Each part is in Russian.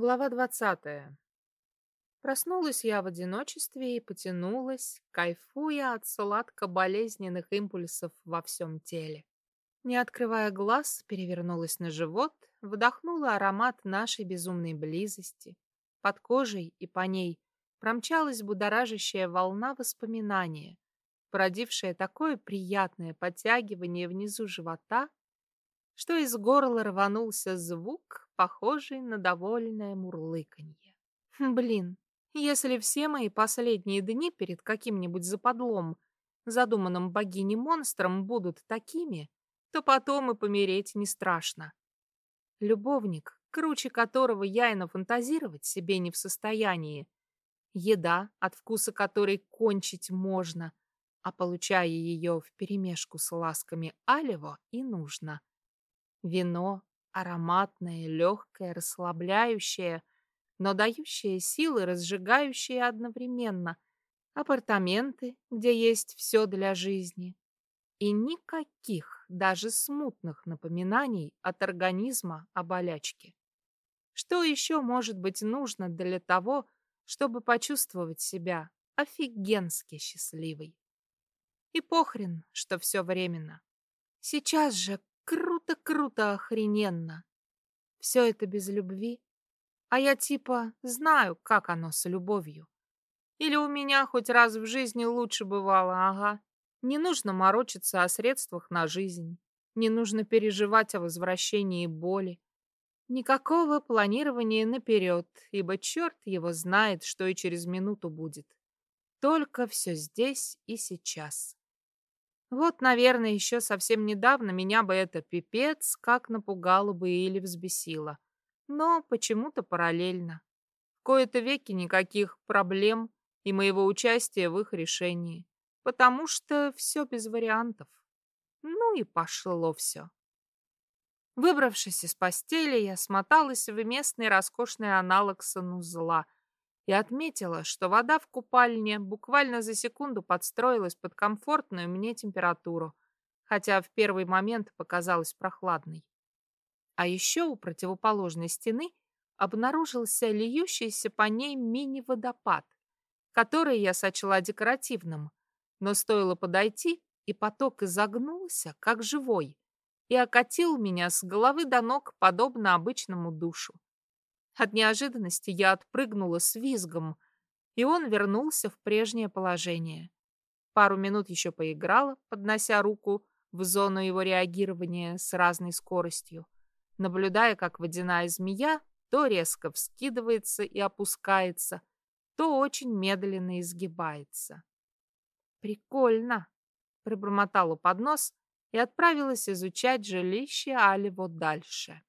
Глава двадцатая. Проснулась я в одиночестве и потянулась, кайфуя от сладко-болезненных импульсов во всем теле. Не открывая глаз, перевернулась на живот, вдохнула аромат нашей безумной близости. Под кожей и по ней промчалась будоражащая волна воспоминания, породившая такое приятное подтягивание внизу живота, что из горла рванулся звук, похожий на довольное мурлыканье. Блин, если все мои последние дни перед каким-нибудь западлом, задуманным богиней-монстром, будут такими, то потом и помереть не страшно. Любовник, круче которого я и нафантазировать себе не в состоянии. Еда, от вкуса которой кончить можно, а получая ее вперемешку с ласками алево и нужно. Вино ароматное, легкое, расслабляющее, но дающее силы, разжигающее одновременно. Апартаменты, где есть все для жизни. И никаких, даже смутных напоминаний от организма о болячке. Что еще может быть нужно для того, чтобы почувствовать себя офигенски счастливой? И похрен, что все временно. Сейчас же Круто-круто охрененно. Все это без любви. А я типа знаю, как оно с любовью. Или у меня хоть раз в жизни лучше бывало, ага. Не нужно морочиться о средствах на жизнь. Не нужно переживать о возвращении боли. Никакого планирования наперед, ибо черт его знает, что и через минуту будет. Только все здесь и сейчас. Вот, наверное, еще совсем недавно меня бы это пипец как напугало бы или взбесило. Но почему-то параллельно. В кои-то веки никаких проблем и моего участия в их решении. Потому что все без вариантов. Ну и пошло все. Выбравшись из постели, я смоталась в местный роскошный аналог санузла — и отметила, что вода в купальне буквально за секунду подстроилась под комфортную мне температуру, хотя в первый момент показалась прохладной. А еще у противоположной стены обнаружился льющийся по ней мини-водопад, который я сочла декоративным, но стоило подойти, и поток изогнулся, как живой, и окатил меня с головы до ног, подобно обычному душу. От неожиданности я отпрыгнула с визгом, и он вернулся в прежнее положение. Пару минут еще поиграла, поднося руку в зону его реагирования с разной скоростью, наблюдая, как водяная змея то резко вскидывается и опускается, то очень медленно изгибается. «Прикольно!» — пробормотала под нос и отправилась изучать жилище Аливо дальше.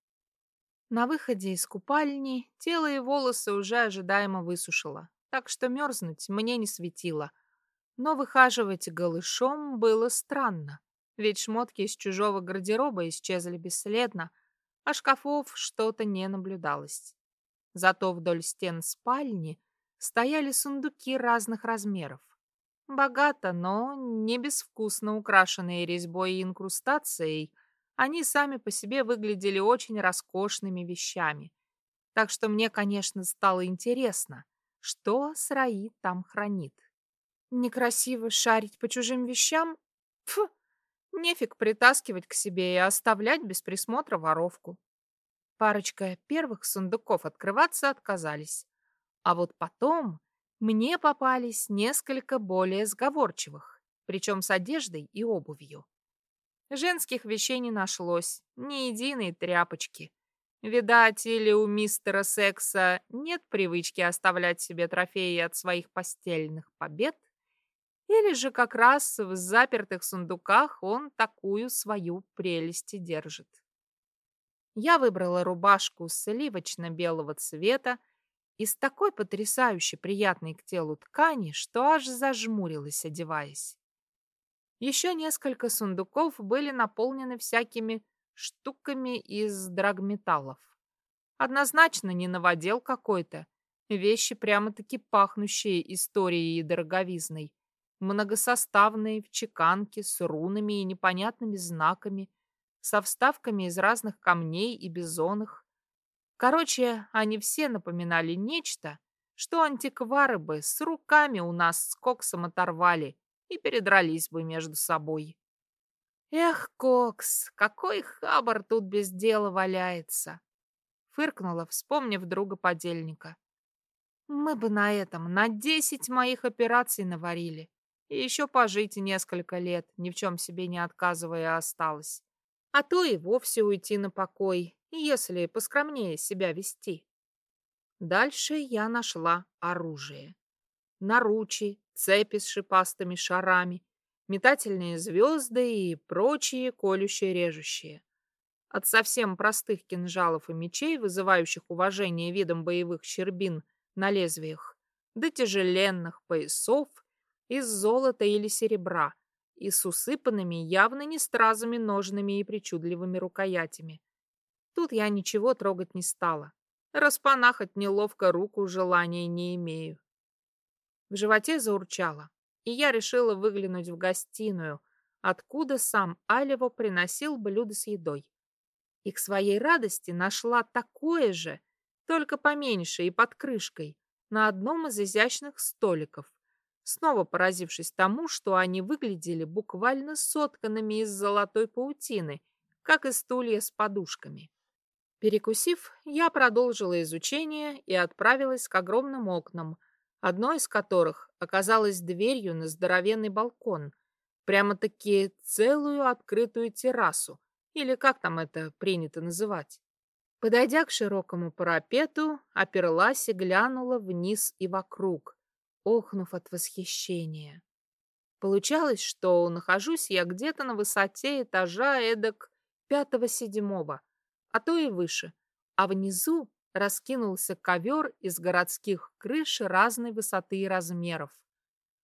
На выходе из купальни тело и волосы уже ожидаемо высушило, так что мерзнуть мне не светило. Но выхаживать голышом было странно, ведь шмотки из чужого гардероба исчезли бесследно, а шкафов что-то не наблюдалось. Зато вдоль стен спальни стояли сундуки разных размеров. Богато, но не безвкусно украшенные резьбой и инкрустацией, они сами по себе выглядели очень роскошными вещами. Так что мне, конечно, стало интересно, что Сраи там хранит. Некрасиво шарить по чужим вещам? Фу, нефиг притаскивать к себе и оставлять без присмотра воровку. Парочка первых сундуков открываться отказались. А вот потом мне попались несколько более сговорчивых, причем с одеждой и обувью. Женских вещей не нашлось, ни единой тряпочки. Видать, или у мистера Секса нет привычки оставлять себе трофеи от своих постельных побед, или же как раз в запертых сундуках он такую свою прелесть держит. Я выбрала рубашку сливочно-белого цвета из такой потрясающе приятной к телу ткани, что аж зажмурилась, одеваясь. Еще несколько сундуков были наполнены всякими штуками из драгметаллов. Однозначно не новодел какой-то. Вещи прямо-таки пахнущие историей и дороговизной. Многосоставные, в чеканке, с рунами и непонятными знаками, со вставками из разных камней и бизонных. Короче, они все напоминали нечто, что антиквары бы с руками у нас с Коксом оторвали и передрались бы между собой. Эх, Кокс, какой хабар тут без дела валяется! Фыркнула, вспомнив друга подельника. Мы бы на этом на десять моих операций наварили. И еще пожить несколько лет, ни в чем себе не отказывая осталось. А то и вовсе уйти на покой, если поскромнее себя вести. Дальше я нашла оружие. Наручи, цепи с шипастыми шарами, метательные звезды и прочие колющие-режущие. От совсем простых кинжалов и мечей, вызывающих уважение видом боевых щербин на лезвиях, до тяжеленных поясов из золота или серебра и с усыпанными явно не стразами ножными и причудливыми рукоятями. Тут я ничего трогать не стала. Распанахать неловко руку желания не имею. В животе заурчало, и я решила выглянуть в гостиную, откуда сам Алево приносил блюдо с едой. И к своей радости нашла такое же, только поменьше и под крышкой, на одном из изящных столиков, снова поразившись тому, что они выглядели буквально сотканными из золотой паутины, как и стулья с подушками. Перекусив, я продолжила изучение и отправилась к огромным окнам, одно из которых оказалось дверью на здоровенный балкон, прямо-таки целую открытую террасу, или как там это принято называть. Подойдя к широкому парапету, оперлась и глянула вниз и вокруг, охнув от восхищения. Получалось, что нахожусь я где-то на высоте этажа эдак пятого-седьмого, а то и выше, а внизу раскинулся ковер из городских крыш разной высоты и размеров.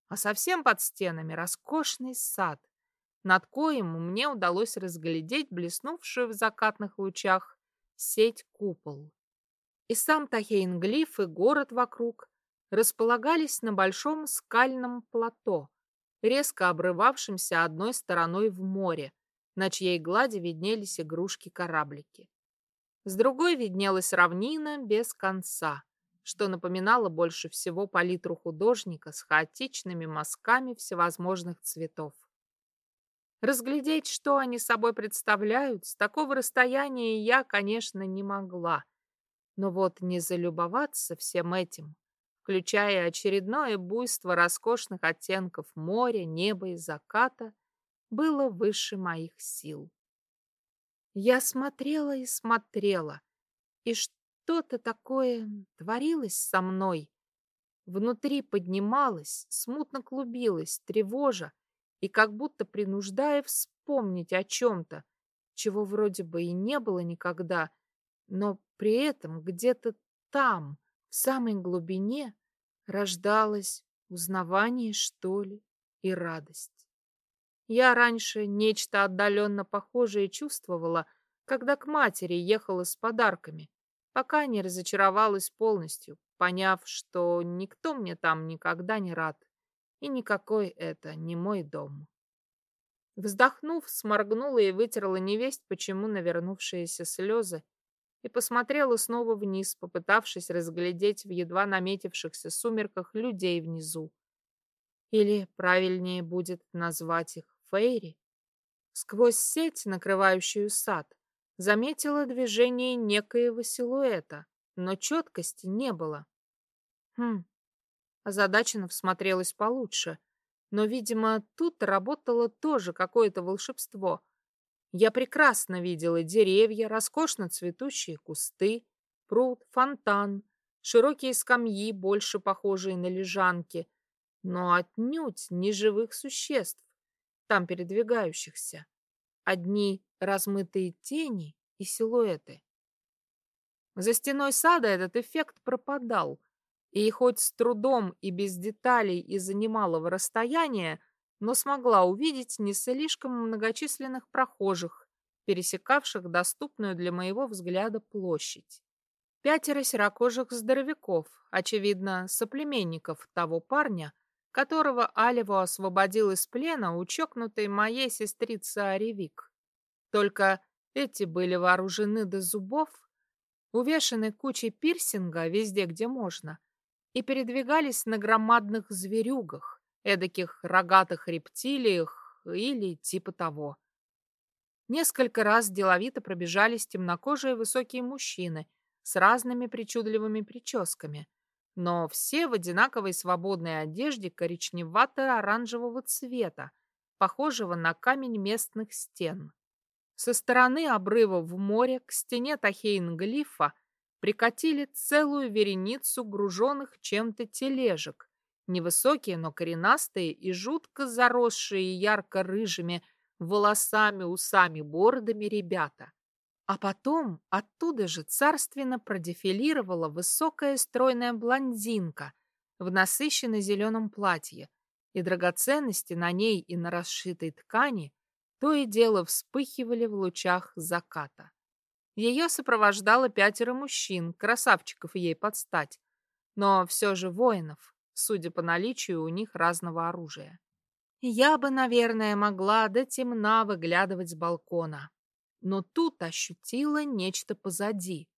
А совсем под стенами роскошный сад, над коим мне удалось разглядеть блеснувшую в закатных лучах сеть купол. И сам Тахейнглиф и город вокруг располагались на большом скальном плато, резко обрывавшемся одной стороной в море, на чьей глади виднелись игрушки-кораблики. С другой виднелась равнина без конца, что напоминало больше всего палитру художника с хаотичными мазками всевозможных цветов. Разглядеть, что они собой представляют, с такого расстояния я, конечно, не могла. Но вот не залюбоваться всем этим, включая очередное буйство роскошных оттенков моря, неба и заката, было выше моих сил. Я смотрела и смотрела, и что-то такое творилось со мной. Внутри поднималось, смутно клубилось, тревожа и как будто принуждая вспомнить о чем-то, чего вроде бы и не было никогда, но при этом где-то там, в самой глубине, рождалось узнавание, что ли, и радость. Я раньше нечто отдаленно похожее чувствовала, когда к матери ехала с подарками, пока не разочаровалась полностью, поняв, что никто мне там никогда не рад, и никакой это не мой дом. Вздохнув, сморгнула и вытерла невесть, почему навернувшиеся слезы, и посмотрела снова вниз, попытавшись разглядеть в едва наметившихся сумерках людей внизу. Или правильнее будет назвать их Фейри, сквозь сеть, накрывающую сад, заметила движение некоего силуэта, но четкости не было. Хм, озадаченно всмотрелась получше, но, видимо, тут работало тоже какое-то волшебство. Я прекрасно видела деревья, роскошно цветущие кусты, пруд, фонтан, широкие скамьи, больше похожие на лежанки, но отнюдь не живых существ там передвигающихся. Одни размытые тени и силуэты. За стеной сада этот эффект пропадал, и хоть с трудом и без деталей из-за немалого расстояния, но смогла увидеть не слишком многочисленных прохожих, пересекавших доступную для моего взгляда площадь. Пятеро серокожих здоровяков, очевидно, соплеменников того парня, которого Алеву освободил из плена у чокнутой моей сестрицы Аревик. Только эти были вооружены до зубов, увешаны кучей пирсинга везде, где можно, и передвигались на громадных зверюгах, эдаких рогатых рептилиях или типа того. Несколько раз деловито пробежались темнокожие высокие мужчины с разными причудливыми прическами, но все в одинаковой свободной одежде коричневато-оранжевого цвета, похожего на камень местных стен. Со стороны обрыва в море к стене Тахейн-глифа прикатили целую вереницу груженных чем-то тележек, невысокие, но коренастые и жутко заросшие ярко-рыжими волосами, усами, бородами ребята. А потом оттуда же царственно продефилировала высокая стройная блондинка в насыщенно зеленом платье, и драгоценности на ней и на расшитой ткани то и дело вспыхивали в лучах заката. Ее сопровождало пятеро мужчин, красавчиков ей подстать, но все же воинов, судя по наличию у них разного оружия. Я бы, наверное, могла до темна выглядывать с балкона, но тут ощутила нечто позади.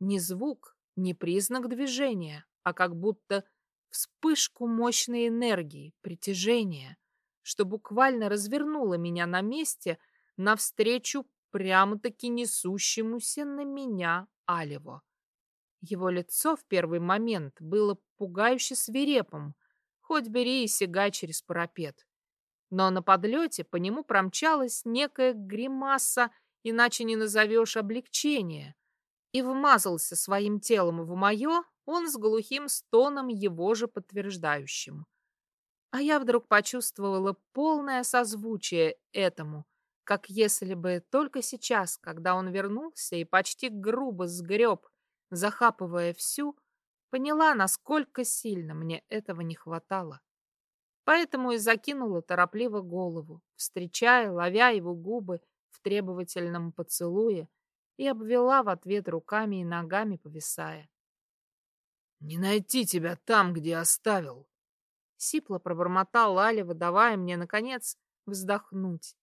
Не звук, не признак движения, а как будто вспышку мощной энергии, притяжения, что буквально развернуло меня на месте навстречу прямо-таки несущемуся на меня Алево. Его лицо в первый момент было пугающе свирепым, хоть бери и сигай через парапет. Но на подлете по нему промчалась некая гримаса иначе не назовешь облегчение, и вмазался своим телом в мое, он с глухим стоном его же подтверждающим. А я вдруг почувствовала полное созвучие этому, как если бы только сейчас, когда он вернулся и почти грубо сгреб, захапывая всю, поняла, насколько сильно мне этого не хватало. Поэтому и закинула торопливо голову, встречая, ловя его губы в требовательном поцелуе и обвела в ответ руками и ногами, повисая. «Не найти тебя там, где оставил!» Сипло пробормотал Аля, выдавая мне, наконец, вздохнуть.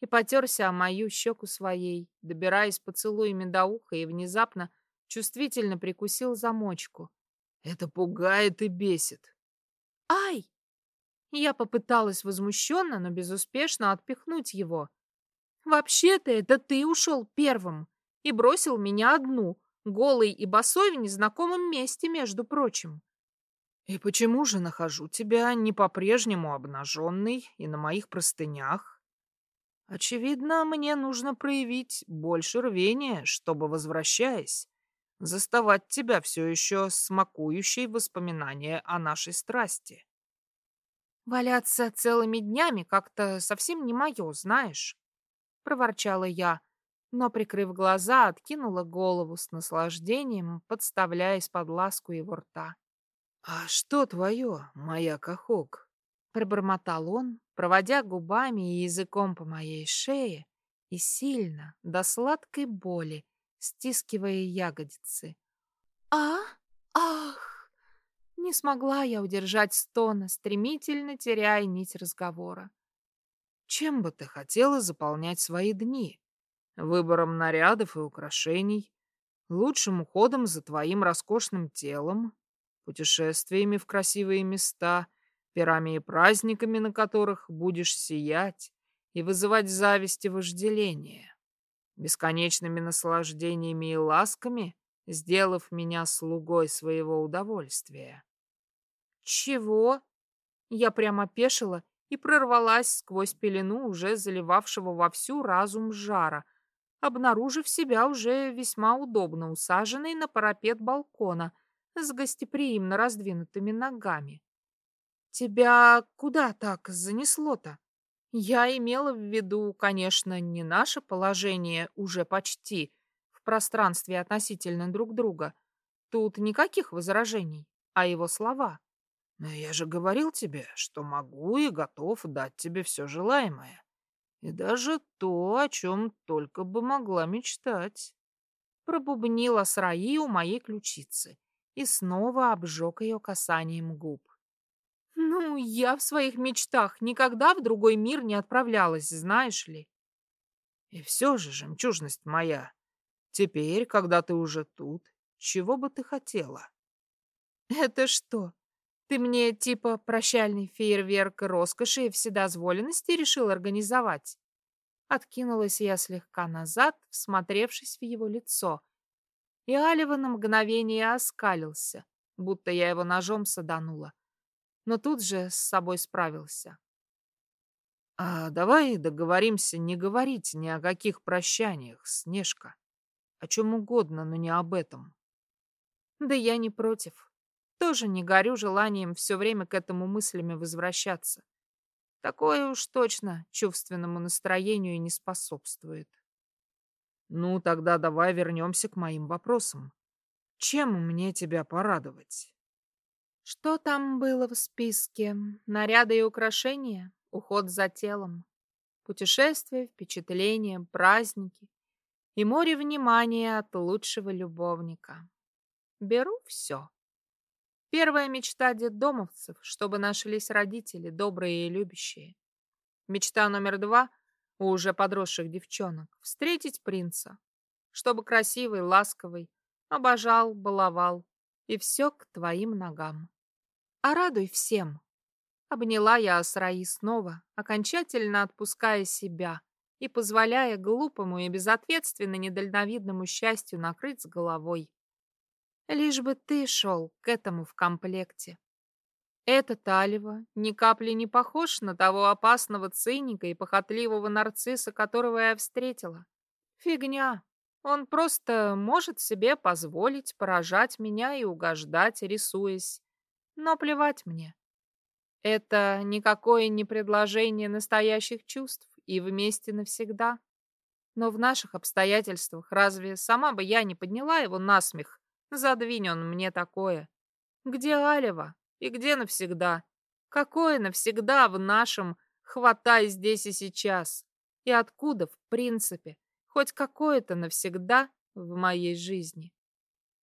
И потерся о мою щеку своей, добираясь поцелуями до уха, и внезапно чувствительно прикусил замочку. «Это пугает и бесит!» «Ай!» Я попыталась возмущенно, но безуспешно отпихнуть его. Вообще-то это ты ушел первым и бросил меня одну, голой и босой в незнакомом месте, между прочим. И почему же нахожу тебя не по-прежнему обнаженной и на моих простынях? Очевидно, мне нужно проявить больше рвения, чтобы, возвращаясь, заставать тебя все еще смакующей воспоминания о нашей страсти. Валяться целыми днями как-то совсем не мое, знаешь проворчала я, но, прикрыв глаза, откинула голову с наслаждением, подставляясь под ласку его рта. «А что твое, моя кахок?» — пробормотал он, проводя губами и языком по моей шее и сильно, до сладкой боли, стискивая ягодицы. «А? Ах!» Не смогла я удержать стона, стремительно теряя нить разговора. Чем бы ты хотела заполнять свои дни? Выбором нарядов и украшений, лучшим уходом за твоим роскошным телом, путешествиями в красивые места, пирами и праздниками, на которых будешь сиять и вызывать зависть и вожделение, бесконечными наслаждениями и ласками, сделав меня слугой своего удовольствия. Чего? Я прямо пешила и прорвалась сквозь пелену уже заливавшего вовсю разум жара, обнаружив себя уже весьма удобно усаженной на парапет балкона с гостеприимно раздвинутыми ногами. «Тебя куда так занесло-то?» Я имела в виду, конечно, не наше положение уже почти в пространстве относительно друг друга. Тут никаких возражений, а его слова. Но я же говорил тебе, что могу и готов дать тебе все желаемое. И даже то, о чем только бы могла мечтать. Пробубнила Сраи у моей ключицы и снова обжег ее касанием губ. Ну, я в своих мечтах никогда в другой мир не отправлялась, знаешь ли. И все же, жемчужность моя, Теперь, когда ты уже тут, чего бы ты хотела? Это что? Ты мне типа прощальный фейерверк роскоши и вседозволенности решил организовать? Откинулась я слегка назад, всмотревшись в его лицо. И Алева на мгновение оскалился, будто я его ножом саданула. Но тут же с собой справился. А давай договоримся не говорить ни о каких прощаниях, Снежка. О чем угодно, но не об этом. Да я не против. Тоже не горю желанием все время к этому мыслями возвращаться. Такое уж точно чувственному настроению не способствует. Ну, тогда давай вернемся к моим вопросам. Чем мне тебя порадовать? Что там было в списке? Наряды и украшения? уход за телом, путешествия, впечатления, праздники и море внимания от лучшего любовника. Беру все. Первая мечта детдомовцев, чтобы нашлись родители, добрые и любящие. Мечта номер два у уже подросших девчонок — встретить принца, чтобы красивый, ласковый, обожал, баловал, и все к твоим ногам. А радуй всем, Обняла я Асраи снова, окончательно отпуская себя и позволяя глупому и безответственно недальновидному счастью накрыть с головой. Лишь бы ты шел к этому в комплекте. Этот Алева ни капли не похож на того опасного циника и похотливого нарцисса, которого я встретила. Фигня. Он просто может себе позволить поражать меня и угождать, рисуясь. Но плевать мне. Это никакое не предложение настоящих чувств и вместе навсегда. Но в наших обстоятельствах разве сама бы я не подняла его на смех? Задвинь он мне такое. Где Алева? И где навсегда? Какое навсегда в нашем «хватай здесь и сейчас»? И откуда, в принципе, хоть какое-то навсегда в моей жизни?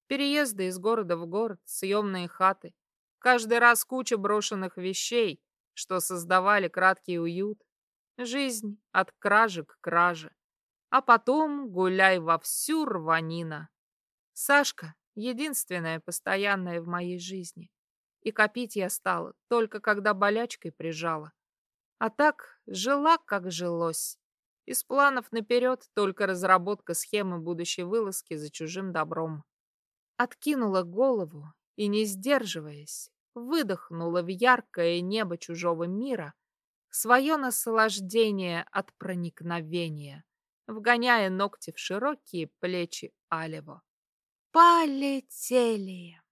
Переезды из города в город, съемные хаты, Каждый раз куча брошенных вещей, что создавали краткий уют. Жизнь от кражи к краже. А потом гуляй во всю рванина. Сашка — единственная постоянная в моей жизни. И копить я стала, только когда болячкой прижала. А так жила, как жилось. Из планов наперед только разработка схемы будущей вылазки за чужим добром. Откинула голову и, не сдерживаясь, выдохнула в яркое небо чужого мира свое наслаждение от проникновения, вгоняя ногти в широкие плечи Алево. Полетели!